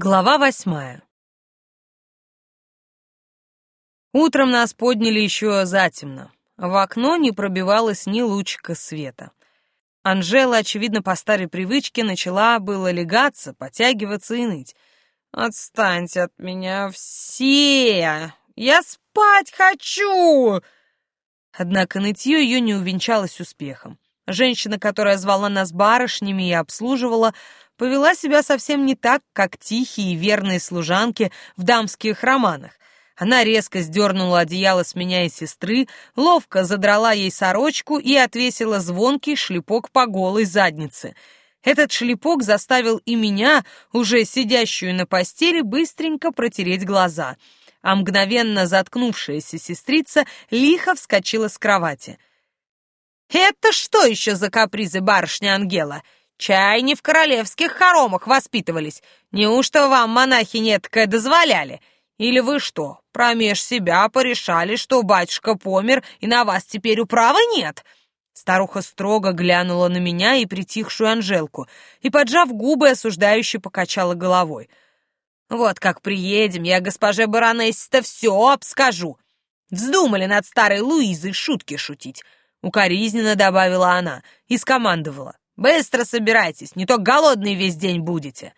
Глава восьмая Утром нас подняли еще затемно. В окно не пробивалось ни лучика света. Анжела, очевидно, по старой привычке начала было легаться, потягиваться и ныть. «Отстаньте от меня все! Я спать хочу!» Однако нытье ее не увенчалось успехом. Женщина, которая звала нас барышнями и обслуживала, повела себя совсем не так, как тихие и верные служанки в дамских романах. Она резко сдернула одеяло с меня и сестры, ловко задрала ей сорочку и отвесила звонкий шлепок по голой заднице. Этот шлепок заставил и меня, уже сидящую на постели, быстренько протереть глаза, а мгновенно заткнувшаяся сестрица лихо вскочила с кровати. «Это что еще за капризы барышня Ангела? Чай не в королевских хоромах воспитывались. Неужто вам монахи неткое дозволяли? Или вы что, промеж себя порешали, что батюшка помер, и на вас теперь управы нет?» Старуха строго глянула на меня и притихшую Анжелку, и, поджав губы, осуждающе покачала головой. «Вот как приедем, я госпоже баронессе-то все обскажу. Вздумали над старой Луизой шутки шутить». Укоризненно добавила она и скомандовала. Быстро собирайтесь, не то голодный весь день будете.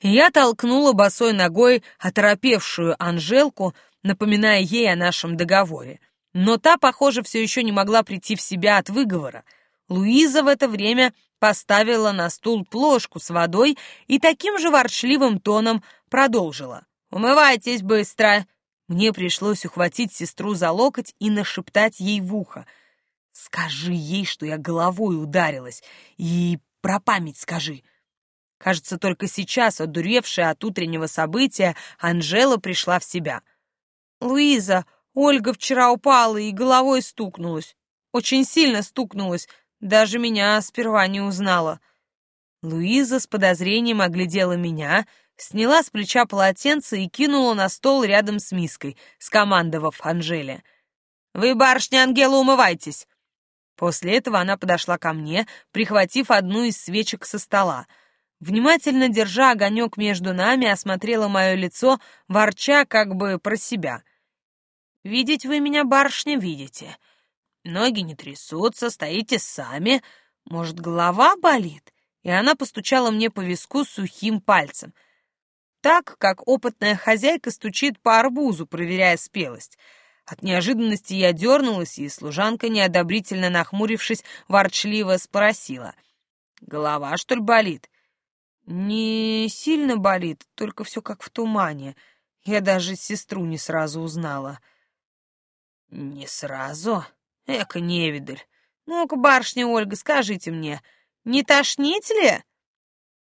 я толкнула босой ногой оторопевшую Анжелку, напоминая ей о нашем договоре. Но та, похоже, все еще не могла прийти в себя от выговора. Луиза в это время поставила на стул плошку с водой и таким же ворчливым тоном продолжила. «Умывайтесь быстро!» Мне пришлось ухватить сестру за локоть и нашептать ей в ухо — Скажи ей, что я головой ударилась, и про память скажи. Кажется, только сейчас, одуревшая от утреннего события, Анжела пришла в себя. «Луиза, Ольга вчера упала и головой стукнулась. Очень сильно стукнулась, даже меня сперва не узнала». Луиза с подозрением оглядела меня, сняла с плеча полотенце и кинула на стол рядом с миской, скомандовав Анжеле. «Вы, барышня Ангела, умывайтесь!» После этого она подошла ко мне, прихватив одну из свечек со стола. Внимательно держа огонек между нами, осмотрела мое лицо, ворча как бы про себя. «Видеть вы меня, барышня, видите. Ноги не трясутся, стоите сами. Может, голова болит?» И она постучала мне по виску сухим пальцем. Так, как опытная хозяйка стучит по арбузу, проверяя спелость — от неожиданности я дернулась, и служанка, неодобрительно нахмурившись, ворчливо спросила. «Голова, что ли, болит?» «Не сильно болит, только все как в тумане. Я даже сестру не сразу узнала». «Не сразу? Эка невидаль. Ну-ка, барышня Ольга, скажите мне, не тошнит ли?»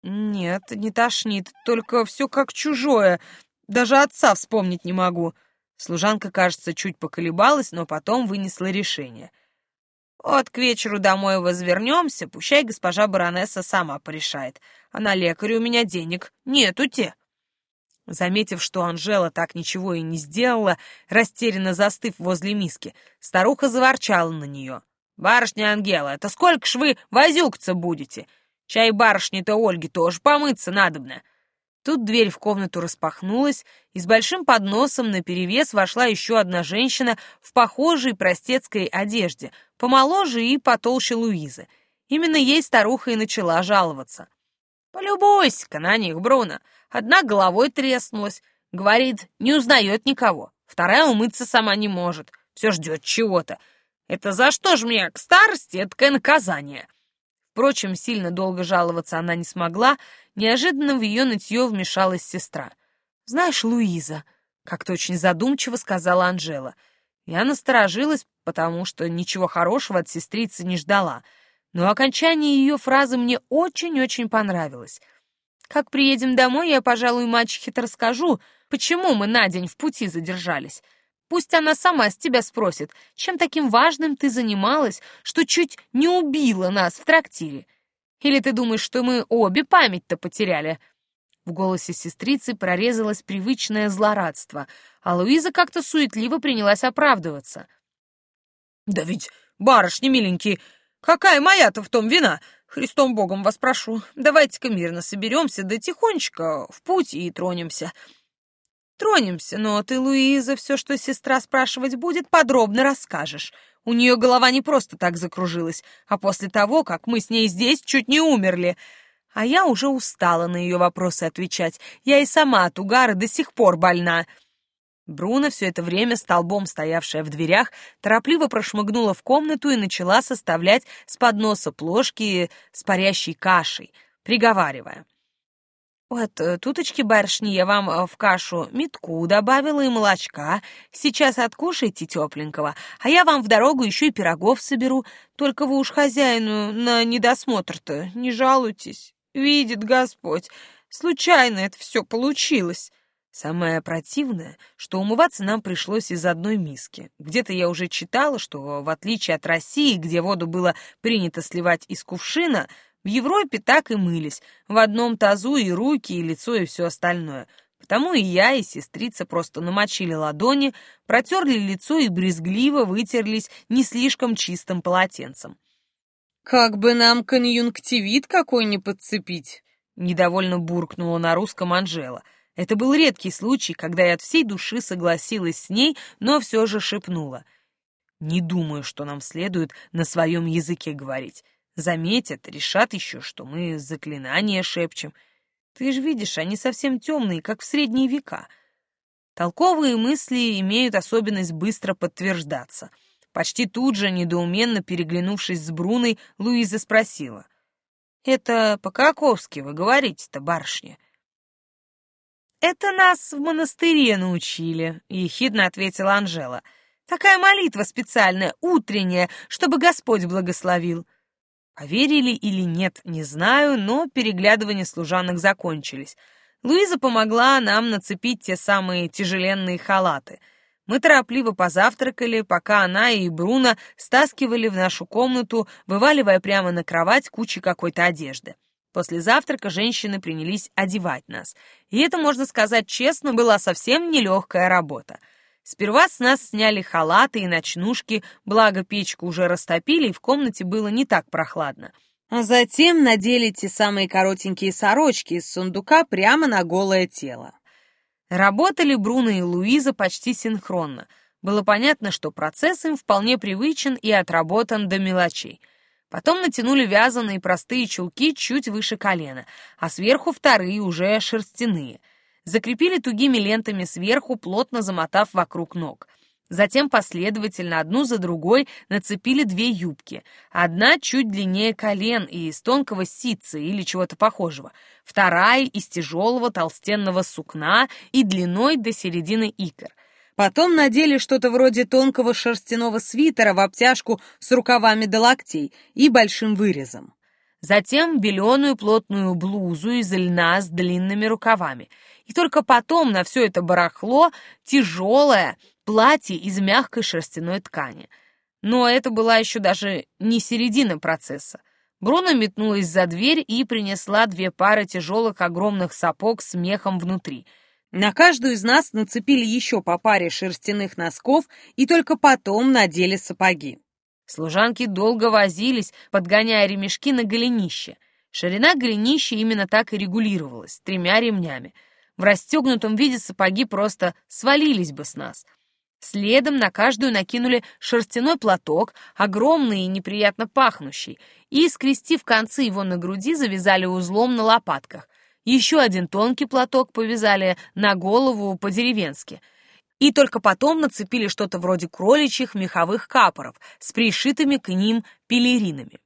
«Нет, не тошнит, только все как чужое. Даже отца вспомнить не могу». Служанка, кажется, чуть поколебалась, но потом вынесла решение. «Вот к вечеру домой возвернемся, пущай госпожа баронесса сама порешает. А на лекаря у меня денег нету те». Заметив, что Анжела так ничего и не сделала, растерянно застыв возле миски, старуха заворчала на нее. «Барышня Ангела, это сколько ж вы возюкаться будете? Чай барышни-то Ольге тоже помыться надобно. Тут дверь в комнату распахнулась, и с большим подносом наперевес вошла еще одна женщина в похожей простецкой одежде, помоложе и потолще Луизы. Именно ей старуха и начала жаловаться. «Полюбуйся-ка на них, Бруно. Одна головой треснулась. Говорит, не узнает никого. Вторая умыться сама не может. Все ждет чего-то. Это за что ж мне к старости это наказание?» Впрочем, сильно долго жаловаться она не смогла, неожиданно в ее нытье вмешалась сестра. «Знаешь, Луиза», — как-то очень задумчиво сказала Анжела. Я насторожилась, потому что ничего хорошего от сестрицы не ждала, но окончание ее фразы мне очень-очень понравилось. «Как приедем домой, я, пожалуй, мачехе-то расскажу, почему мы на день в пути задержались». Пусть она сама с тебя спросит, чем таким важным ты занималась, что чуть не убила нас в трактире. Или ты думаешь, что мы обе память-то потеряли?» В голосе сестрицы прорезалось привычное злорадство, а Луиза как-то суетливо принялась оправдываться. «Да ведь, барышни миленькие, какая моя-то в том вина? Христом Богом вас прошу, давайте-ка мирно соберемся, да тихонечко в путь и тронемся. Тронемся, но ты, Луиза, все, что сестра спрашивать будет, подробно расскажешь. У нее голова не просто так закружилась, а после того, как мы с ней здесь чуть не умерли. А я уже устала на ее вопросы отвечать. Я и сама от угара до сих пор больна. Бруно, все это время столбом стоявшая в дверях, торопливо прошмыгнула в комнату и начала составлять с подноса плошки с парящей кашей, приговаривая. «Вот, э, туточки, барышни, я вам э, в кашу метку добавила и молочка. Сейчас откушайте тепленького, а я вам в дорогу еще и пирогов соберу. Только вы уж хозяину на недосмотр-то не жалуйтесь. Видит Господь, случайно это все получилось». Самое противное, что умываться нам пришлось из одной миски. Где-то я уже читала, что в отличие от России, где воду было принято сливать из кувшина, в Европе так и мылись, в одном тазу и руки, и лицо, и все остальное. Потому и я, и сестрица просто намочили ладони, протерли лицо и брезгливо вытерлись не слишком чистым полотенцем. «Как бы нам конъюнктивит какой не подцепить!» — недовольно буркнула на русском Анжела — это был редкий случай, когда я от всей души согласилась с ней, но все же шепнула. «Не думаю, что нам следует на своем языке говорить. Заметят, решат еще, что мы заклинания шепчем. Ты же видишь, они совсем темные, как в средние века». Толковые мысли имеют особенность быстро подтверждаться. Почти тут же, недоуменно переглянувшись с Бруной, Луиза спросила. «Это по-каковски вы говорите-то, барышня?» «Это нас в монастыре научили», — ехидно ответила Анжела. «Такая молитва специальная, утренняя, чтобы Господь благословил». Поверили или нет, не знаю, но переглядывания служанок закончились. Луиза помогла нам нацепить те самые тяжеленные халаты. Мы торопливо позавтракали, пока она и Бруно стаскивали в нашу комнату, вываливая прямо на кровать кучи какой-то одежды. После завтрака женщины принялись одевать нас. И это, можно сказать честно, была совсем нелегкая работа. Сперва с нас сняли халаты и ночнушки, благо печку уже растопили, и в комнате было не так прохладно. А затем надели те самые коротенькие сорочки из сундука прямо на голое тело. Работали Бруно и Луиза почти синхронно. Было понятно, что процесс им вполне привычен и отработан до мелочей — Потом натянули вязаные простые чулки чуть выше колена, а сверху вторые уже шерстяные. Закрепили тугими лентами сверху, плотно замотав вокруг ног. Затем последовательно одну за другой нацепили две юбки. Одна чуть длиннее колен и из тонкого ситца или чего-то похожего. Вторая из тяжелого толстенного сукна и длиной до середины икр. Потом надели что-то вроде тонкого шерстяного свитера в обтяжку с рукавами до локтей и большим вырезом. Затем беленую плотную блузу из льна с длинными рукавами. И только потом на все это барахло тяжелое платье из мягкой шерстяной ткани. Но это была еще даже не середина процесса. Бруно метнулась за дверь и принесла две пары тяжелых огромных сапог с мехом внутри — на каждую из нас нацепили еще по паре шерстяных носков и только потом надели сапоги. Служанки долго возились, подгоняя ремешки на голенище. Ширина голенища именно так и регулировалась, тремя ремнями. В расстегнутом виде сапоги просто свалились бы с нас. Следом на каждую накинули шерстяной платок, огромный и неприятно пахнущий, и, скрестив концы его на груди, завязали узлом на лопатках — еще один тонкий платок повязали на голову по-деревенски. И только потом нацепили что-то вроде кроличьих меховых капоров с пришитыми к ним пелеринами.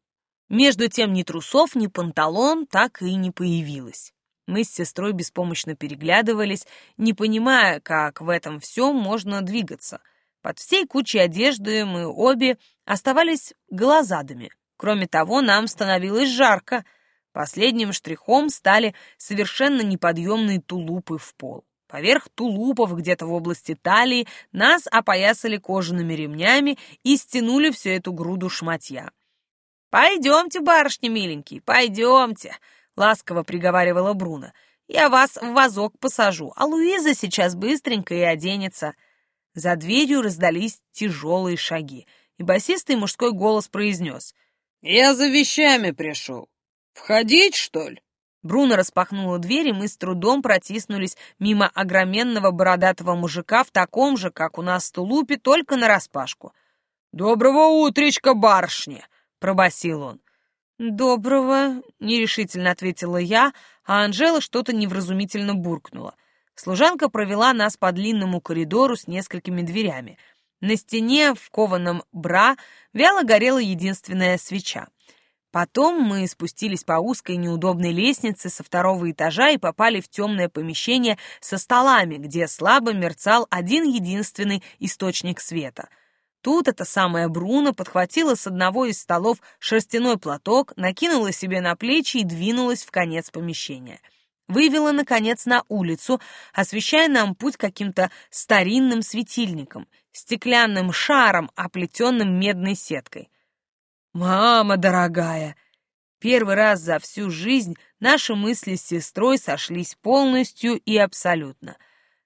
Между тем ни трусов, ни панталон так и не появилось. Мы с сестрой беспомощно переглядывались, не понимая, как в этом всем можно двигаться. Под всей кучей одежды мы обе оставались глазадами. Кроме того, нам становилось жарко — Последним штрихом стали совершенно неподъемные тулупы в пол. Поверх тулупов где-то в области талии нас опоясали кожаными ремнями и стянули всю эту груду шматья. «Пойдемте, барышни миленькие, пойдемте», — ласково приговаривала Бруно. «Я вас в вазок посажу, а Луиза сейчас быстренько и оденется». За дверью раздались тяжелые шаги, и басистый мужской голос произнес. «Я за вещами пришел. «Входить, что ли?» Бруно распахнула дверь, и мы с трудом протиснулись мимо огроменного бородатого мужика в таком же, как у нас тулупе, только нараспашку. «Доброго утречка, барышня!» — пробасил он. «Доброго», — нерешительно ответила я, а Анжела что-то невразумительно буркнула. Служанка провела нас по длинному коридору с несколькими дверями. На стене в кованом бра вяло горела единственная свеча. Потом мы спустились по узкой неудобной лестнице со второго этажа и попали в темное помещение со столами, где слабо мерцал один единственный источник света — Тут эта самая Бруно подхватила с одного из столов шерстяной платок, накинула себе на плечи и двинулась в конец помещения. Вывела, наконец, на улицу, освещая нам путь каким-то старинным светильником, стеклянным шаром, оплетенным медной сеткой. «Мама дорогая!» Первый раз за всю жизнь наши мысли с сестрой сошлись полностью и абсолютно.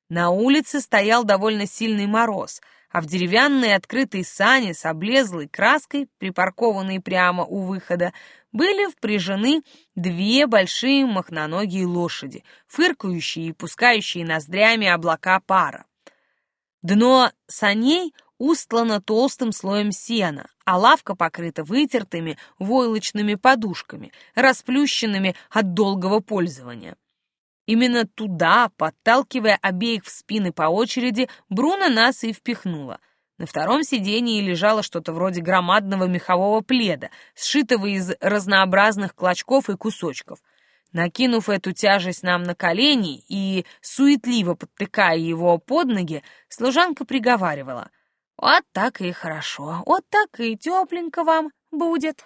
На улице стоял довольно сильный мороз — а в деревянные открытые сани с облезлой краской, припаркованные прямо у выхода, были впряжены две большие махноногие лошади, фыркающие и пускающие ноздрями облака пара. Дно саней устлано толстым слоем сена, а лавка покрыта вытертыми войлочными подушками, расплющенными от долгого пользования. Именно туда, подталкивая обеих в спины по очереди, Бруно нас и впихнула. На втором сидении лежало что-то вроде громадного мехового пледа, сшитого из разнообразных клочков и кусочков. Накинув эту тяжесть нам на колени и суетливо подтыкая его под ноги, служанка приговаривала. «Вот так и хорошо, вот так и тепленько вам будет».